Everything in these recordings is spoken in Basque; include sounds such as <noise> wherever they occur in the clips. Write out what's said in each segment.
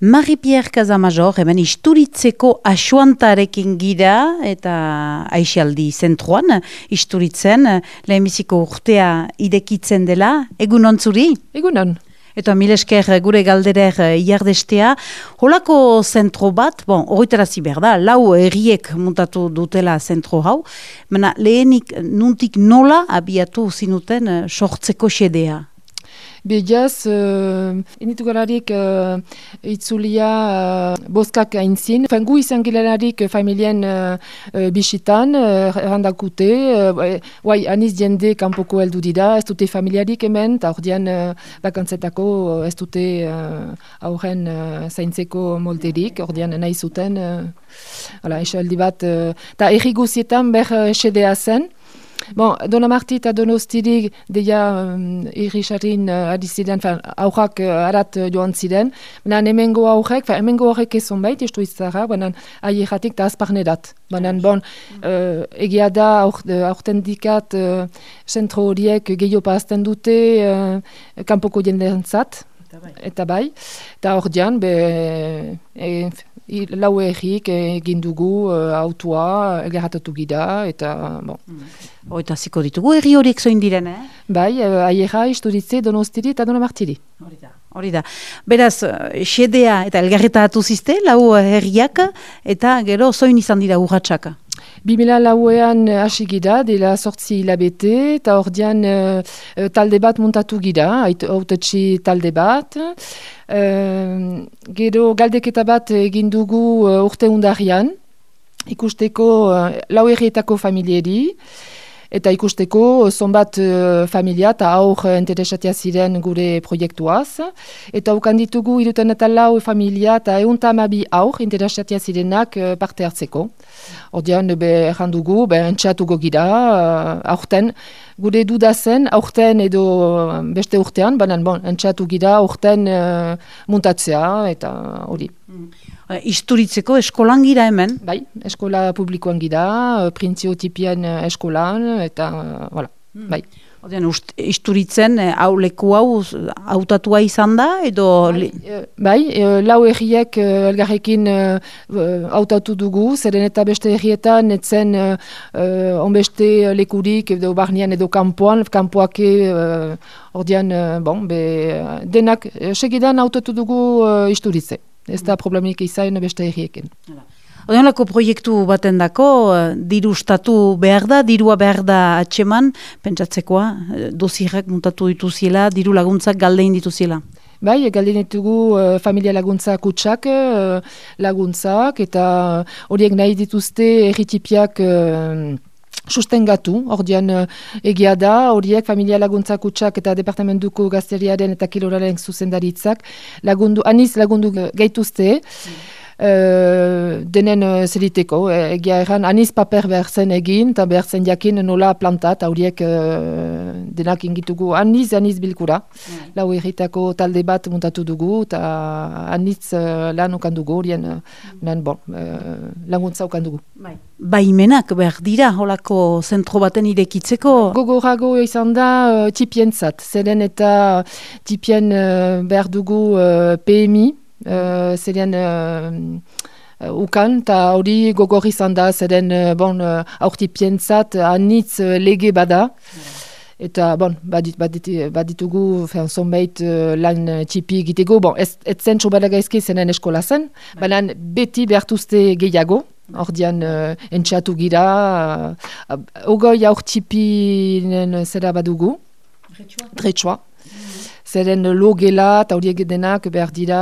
Marie-Pierre Kazamajor, hemen isturitzeko asuantarekin gira eta aixialdi zentroan, isturitzen, lehenbiziko urtea idekitzen dela, egun ontzuri? Egunon. Eta milesker gure galderer iardestea, holako zentro bat, bon, horretarazi behar da, lau erriek muntatu dutela zentro hau, mena lehenik nuntik nola abiatu zinuten eh, sortzeko xedea? Begiaz, uh, initu gararik uh, itzulia uh, boskak aintzin. Fengu izan gilerarik familien uh, uh, bisitan, uh, errandakute, uh, aniz jende kanpoko heldu dira, ez dute familiarik hemen, eta hor dian uh, bakantzetako ez dute uh, aurren uh, zaintzeko molderik, hor dian nahi zuten, uh, ala, bat, eta uh, erri guzietan ber uh, sedea zen, Bon, Dona Marti eta Donostirik deia um, irrisarin uh, adiziren, aurrak uh, arat uh, joan ziren. Baina hemengo aurrek, fa, hemengo aurrek ezon bait, estu izara, baina aierratik da azparnedat. Baina, bon, uh, egia da aurten dikat zentro uh, horiek gehiago azten dute uh, kanpoko jendeen zat. Eta bai. Eta hor dian, be, e, lau errik egin dugu uh, autua, elgarratatu gida, eta, bon. Mm. eta ziko ditugu erri horiek zoin diren, eh? Bai, uh, aiera, isturitze, donostiri eta donamartiri. Hori da. Hori da. Beraz, xedea eta elgarretatu zizte, lau herriak, eta gero zoin izan dira urratxaka. Bimila lauean hasi gira, dela sortzi hilabete, eta hor dian uh, talde bat muntatu gira, autetxi talde bat. Uh, gero galdeketa bat egin dugu uh, urte undarian, ikusteko uh, lau errietako familieri, eta ikusteko zonbat uh, familia eta aur interesatia ziren gure proiektuaz. Eta ukan ditugu iruten eta lau familia eta egun tamabi aur interesatia zirenak uh, parte hartzeko. Ordean, be, errandugu, be, entxatuko gira, uh, aurten, gure dudazen, aurten edo beste urtean, baina, bon, entxatu gira, aurten uh, muntatzea, eta hori. Mm. Uh, isturitzeko eskolan gira hemen? Bai, eskola publikoan gira, uh, printziotipian uh, eskolan, eta, voilà, hmm. bai. Odean, isturitzen, hau leku hau hautatua izan da, edo... Bai, bai lau erriek elgarrekin hautatu dugu, zeren eta beste errietan, etzen uh, onbeste lekurik, edo barnean edo kampoan, kampoak uh, ordean, bon, be, denak, segidan hautatu dugu isturitze. Ez da problemik izan beste errieken. Odenlako proiektu baten dako, eh, diru statu behar da, dirua behar da atxeman, pentsatzekoa, eh, dozirrak muntatu dituziela, diru laguntzak galdein dituziela. Bai, galdein ditugu uh, familia laguntzak utxak laguntzak, eta horiek nahi dituzte erritipiak sustengatu, ordian uh, egia da, horiek familia laguntzak utxak eta departamentuko gazteriaren eta kiloraren zuzendaritzak lagundu, aniz lagundu gaituzte, Uh, denen uh, zeriteko, egia erran, aniz paper behar zen egin, eta behar zen jakin nola planta, eta horiek uh, denak ingitugu aniz, aniz bilkura. Mm. Lau erritako talde bat muntatu dugu, eta aniz uh, lan okan dugu, horien uh, bon, uh, laguntza okan dugu. Bai. Baimenak behar dira, holako zentro baten irekitzeko? Gogorago izan da uh, tipien zat, zeren eta tipien uh, behar dugu uh, PMI, uh, zeren uh, ukan, eta hori gogor izan da, zeren bon, aurti pientzat anitz lege bada. Eta, bon, badit, badit, baditugu, fean, zonbait uh, lan txipi egiteko, bon, ez, ez zen txobala gaizki zenen eskola zen, bai. baina beti behartuzte gehiago, ordian uh, entxatu gira, uh, ogoi aur txipi zera badugu, dretsua zeren logela eta horiek denak behar dira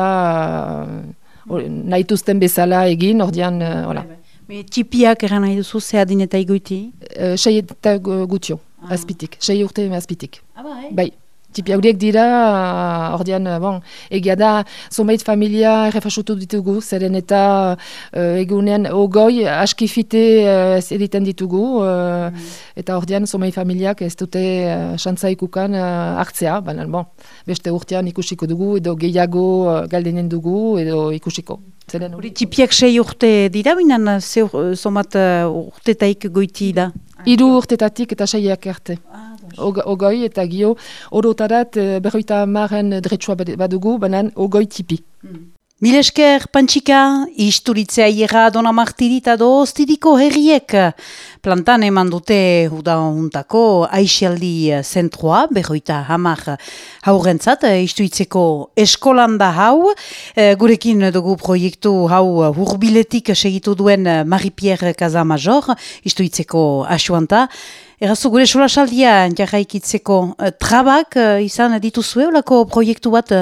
uh, nahituzten bezala egin, ordean, uh, hola. Bai, bai. Txipiak eran nahi duzu, zehadin eta iguiti? Uh, sei eta gutio, ah. azpitik, sei urte azpitik. Ah, bai? Bai. Tipi horiek dira, ordean, bon, egia da, zomait familia refasutu ditugu, zeren eta uh, egunean ogoi askifite uh, editen ditugu, uh, mm. eta ordean zomait familiak ez dute uh, xantza ikukan uh, hartzea, baina bon, beste urtean ikusiko dugu, edo gehiago uh, galdenen dugu, edo ikusiko. Zeren, Hori tipiak sei urte dira, binan zomat uh, urtetaik goiti da? Iru urtetatik eta seiak arte. Ah ogoi eta gio orotarat uh, berroita maren dretsua badugu, banan ogoi tipi. Hmm. Milesker, Pantxika, isturitzea iera dona martirita doztidiko herriek. Plantan eman dute untako aixialdi zentroa, berroita hamar haurentzat, istuitzeko eskolanda hau. E, gurekin dugu proiektu hau hurbiletik segitu duen Marie-Pierre Kazamajor, istuitzeko asuanta. Errazu gure sola saldia jarraikitzeko trabak izan dituzue, olako proiektu bat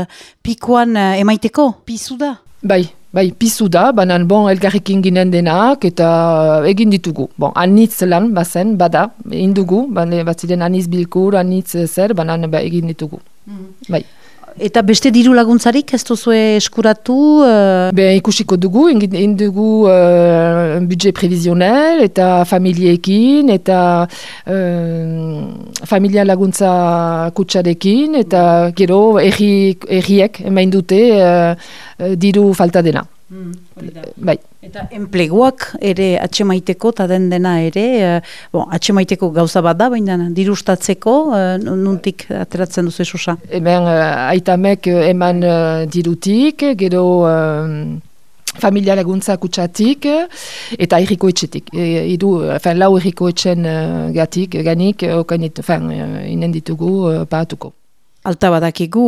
pikoan emaiteko, pizu da? Bai, bai, pizu da, banan bon elgarrekin ginen denak eta egin ditugu. Bon, anitz lan, bazen, bada, indugu, bat ziren anitz bilkur, anitz zer, banan ba, egin ditugu. Mm Bai. Eta beste diru laguntzarik ez duzue eskuratu? Uh... Be, ikusiko dugu, egin dugu uh, budget previzionel eta familiekin eta uh, familia laguntza kutsarekin eta gero erriek emain dute diru falta dena. Mm, bai. Eta enpleguak ere atxemaiteko eta den dena ere, uh, bon, atxemaiteko gauza bat da, baina dirustatzeko, uh, nuntik ateratzen duzu esosa? Hemen uh, aitamek eman uh, dirutik, gero... Familia laguntza kutsatik eta erriko etxetik. E, idu, fin, lau erriko etxen uh, gatik, ganik, okainit, fin, inen ditugu uh, paatuko. Alta badakigu,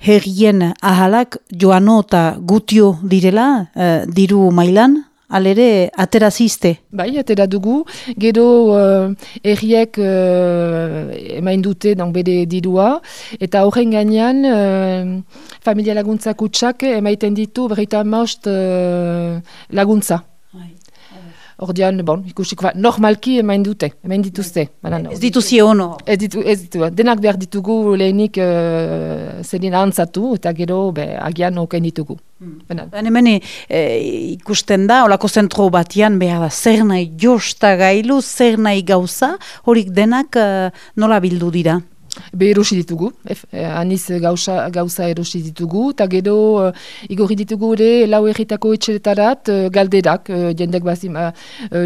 herrien ahalak joano eta gutio direla, uh, diru mailan, alere atera ziste? Bai, atera dugu. Gero uh, erriek uh, emain dute bere dirua, eta horren gainean uh, familia laguntza kutsak emaiten ditu berreita maust uh, laguntza. Ordean, bon, ikusik, ba, normalki emain dute, emain dituzte. Ez dituzi ono? Ez ditu, ez ditu. Denak behar ditugu lehenik uh, zedin antzatu, eta gero be, agian oken ditugu. Hmm. Hemen e, ikusten da, olako zentro batian behar da, zer nahi josta gailu, zer nahi gauza, horik denak uh, nola bildu dira? Be erosi ditugu, eh, aniz gauza, gauza erosi ditugu, eta gero uh, igorri ditugu ere lau erritako etxeretarat uh, galderak, uh, jendek bazim, uh,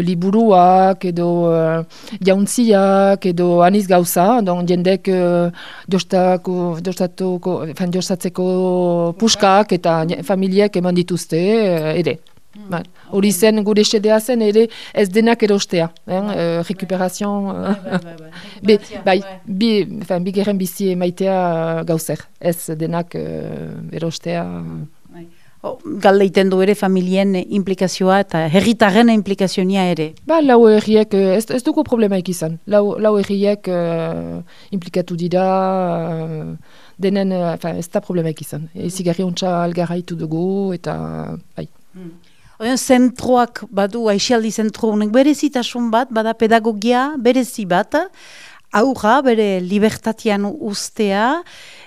liburuak edo uh, jauntziak edo aniz gauza, don jendek uh, jostako, jostatzeko puskak eta familiek eman dituzte ere. Bai. Hori zen gure sedea zen ere ez denak erostea. Eh? Uh, Rekuperazion... Bai, bai, bi, bi geren bizi emaitea gauzer. Ez denak uh, erostea... Oh, galdeiten du ere familien implikazioa eta herritaren implikazioa ere. Ba, lau erriek, ez, ez dugu problemaik izan. Lau, lau erriek uh, implikatu dira, uh, denen, uh, ez da problemaik izan. Mm. Ezigarri ontsa algarraitu dugu eta... Bai. Mm. Oen, zentroak badu, aixialdi zentro honek berezitasun bat, bada pedagogia berezi bat, aurra bere libertatian ustea,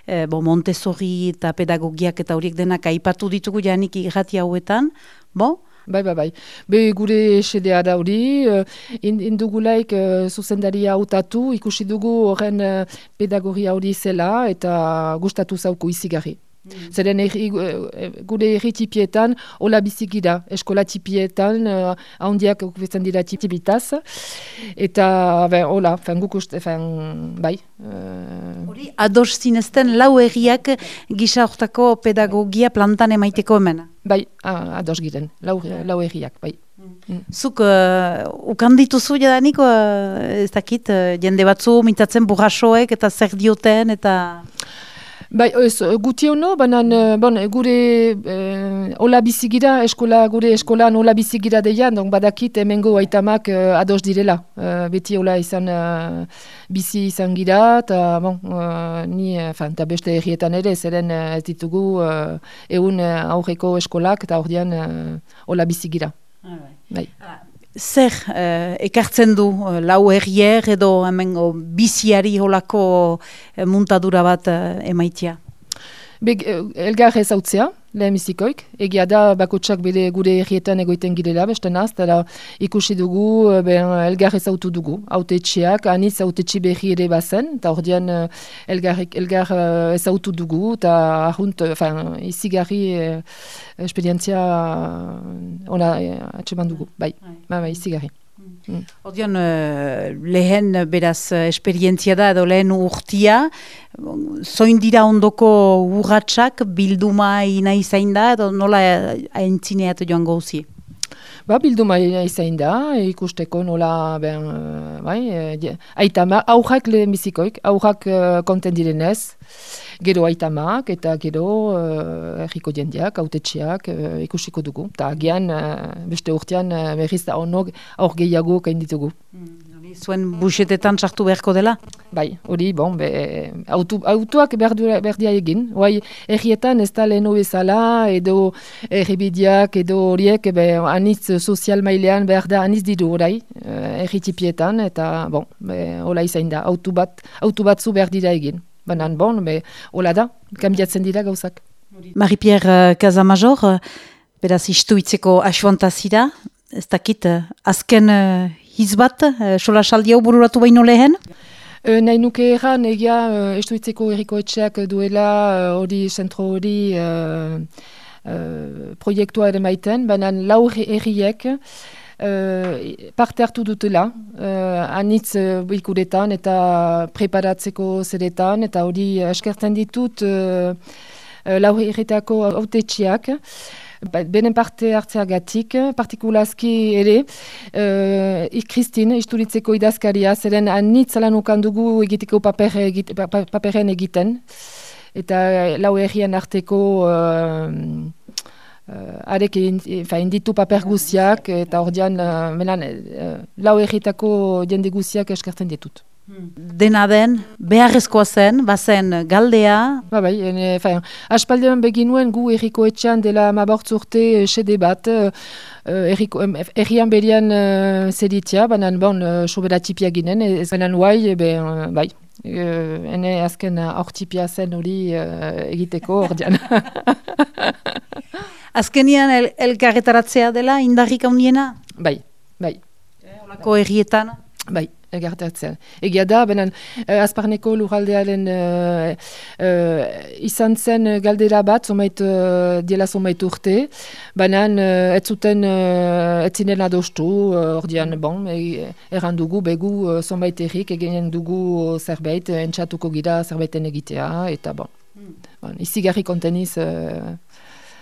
e, bo Montessori eta pedagogiak eta horiek denak aipatu ditugu janik irrati hauetan, bo? Bai, bai, bai. Be gure esedea da hori, uh, indugulaik uh, zuzendaria hautatu, ikusi dugu horren uh, pedagogia hori zela eta gustatu zauku izigarri. Mm. Zeren e, gure erri tipietan, hola bizigira, eskola tipietan, uh, ahondiak okupetzen dira tipitaz. Eta, ben, hola, fen guk uste, fen, bai. Hori, uh... ados zinezten lau erriak gisa ortako pedagogia plantan emaiteko hemen? Bai, ados giren, lau, lau erriak, bai. Mm. mm. Zuk, uh, ukan dituzu jadanik, uh, ez dakit, uh, jende batzu mintatzen burrasoek eta zer dioten, eta... Bai, ez, guti hono, banan, eh, bon, gure eh, hola bizigira, eskola, gure eskolan hola bizigira deian, don badakit emengo aitamak eh, ados direla. Eh, beti hola izan eh, bizi izan gira, eta bon, eh, ni, fan, eta beste errietan ere, zeren eh, ez ditugu eh, egun eh, aurreko eskolak, eta eh, hola bizigira. Ah, bai. bai. Ah, zer eh, ekartzen du eh, lau errier edo hemengo biziari holako eh, muntadura bat eh, emaitia? Be, eh, elgar ez hautzea, lehemizikoik. Egia da, bakotsak bere gure errietan egoiten girela, beste naz, ikusi dugu, eh, ben, elgar ez autu dugu. Haute txiak, aniz haute txi berri ere bazen, eta hor dian elgar, elgar ez autu dugu, eta ahunt, enfin, izigarri eh, esperientzia ona eh, atseman dugu, bai, bai, bai, izigarri. Mm. Odion, uh, lehen beraz uh, esperientzia da edo lehen urtia, zoin dira ondoko urratsak bilduma ina izain da edo nola aintzineat joan gauzi? Ba, bilduma izain da, ikusteko nola, ben, bai, uh, aitama, aurrak lehen bizikoik, aurrak konten direnez, gero aitamak eta gero uh, erriko jendeak, autetxeak uh, ikusiko dugu. Ta agian, uh, beste urtean, uh, berriz da honok aur gehiago kain ditugu. Mm, zuen busetetan sartu beharko dela? Bai, hori, bon, be, autu, autuak berdia egin. Hoai, errietan ez da lehenu bezala, edo erribidiak, edo horiek, be, anitz sozial mailean behar da anitz didu orai, erritipietan, eta, bon, hola izan da, autu, bat, autu batzu behar dira egin. Banan, bon, be, hola da, kambiatzen dira gauzak. Marie-Pierre Casamajor, beraz istuitzeko asuantazira, ez dakit, azken uh, hizbat, uh, sola saldi hau bururatu baino lehen? Uh, nahi nuke erran, egia, uh, estuitzeko erriko etxeak duela hori, uh, zentro hori, uh, uh, proiektua ere maiten, banan lau erriek, Uh, parte hartu dutela, uh, anitz uh, ikuretan eta preparatzeko zeretan, eta hori eskertzen ditut uh, lau erretako autetxiak. Ba, benen parte hartzeagatik, partikulazki ere, uh, ikristin, isturitzeko idazkaria, zeren anitz alan dugu egiteko paper, egit, paperen egiten, eta lau errian arteko Uh, arek inditu paper guziak eta ordean uh, menan uh, lau erritako jende guziak eskertzen ditut. Hmm. Dena den, beharrezkoa zen, bazen galdea? Ba bai, ene, fain, aspaldean beginuen gu erriko etxan dela mabortzurte sede bat, errian berian uh, zeditia, banan bon, uh, soberatipia ginen, ez banan guai, ben, bai, uh, ene azken aurtipia zen hori uh, egiteko ordean. <laughs> Azkenian el, elkarretaratzea dela indarrik hauniena? Bai, bai. Olako errietan? Bai, elkarretaratzea. Egia da, benen, uh, azparneko lurraldearen uh, uh, izan zen galdera bat, zomait, uh, diela zomait urte, banan, uh, ez zuten, uh, ez zinen adostu, ordean, uh, bon, e, erran dugu, begu, uh, zomait errik, eginen dugu zerbait, entxatuko gira zerbaiten egitea, eta bon. Hmm. bon izi garri konteniz... Uh,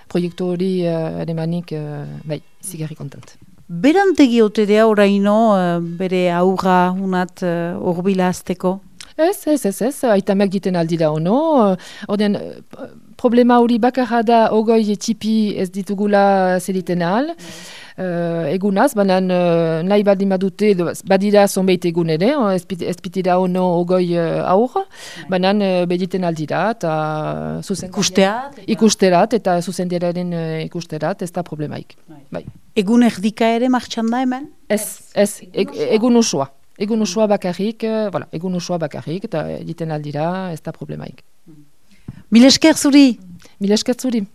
proiektu hori uh, ademanik, uh, bai, zigarri kontant. Berantegi ote dea oraino uh, bere aurra unat horbila uh, azteko? Ez, ez, ez, ez, aitamak diten aldira ono. Ordean, problema hori bakarra da ogoi tipi ez ditugula zeliten ahal. Uh, egunaz, banan uh, nahi baldin badute, badira zonbeit egun ere, ez pitira ono ogoi uh, aur, banan uh, bediten aldira, eta ikusterat, ikusterat, eta zuzendiaren uh, ikusterat, ez da problemaik. Bai. bai. Egun erdika ere martxan da hemen? Ez, ez, egun usua. Egun usua bakarrik, uh, voilà, egun usua bakarrik, eta egiten aldira, ez da problemaik. Mil esker zuri! Mil esker zuri!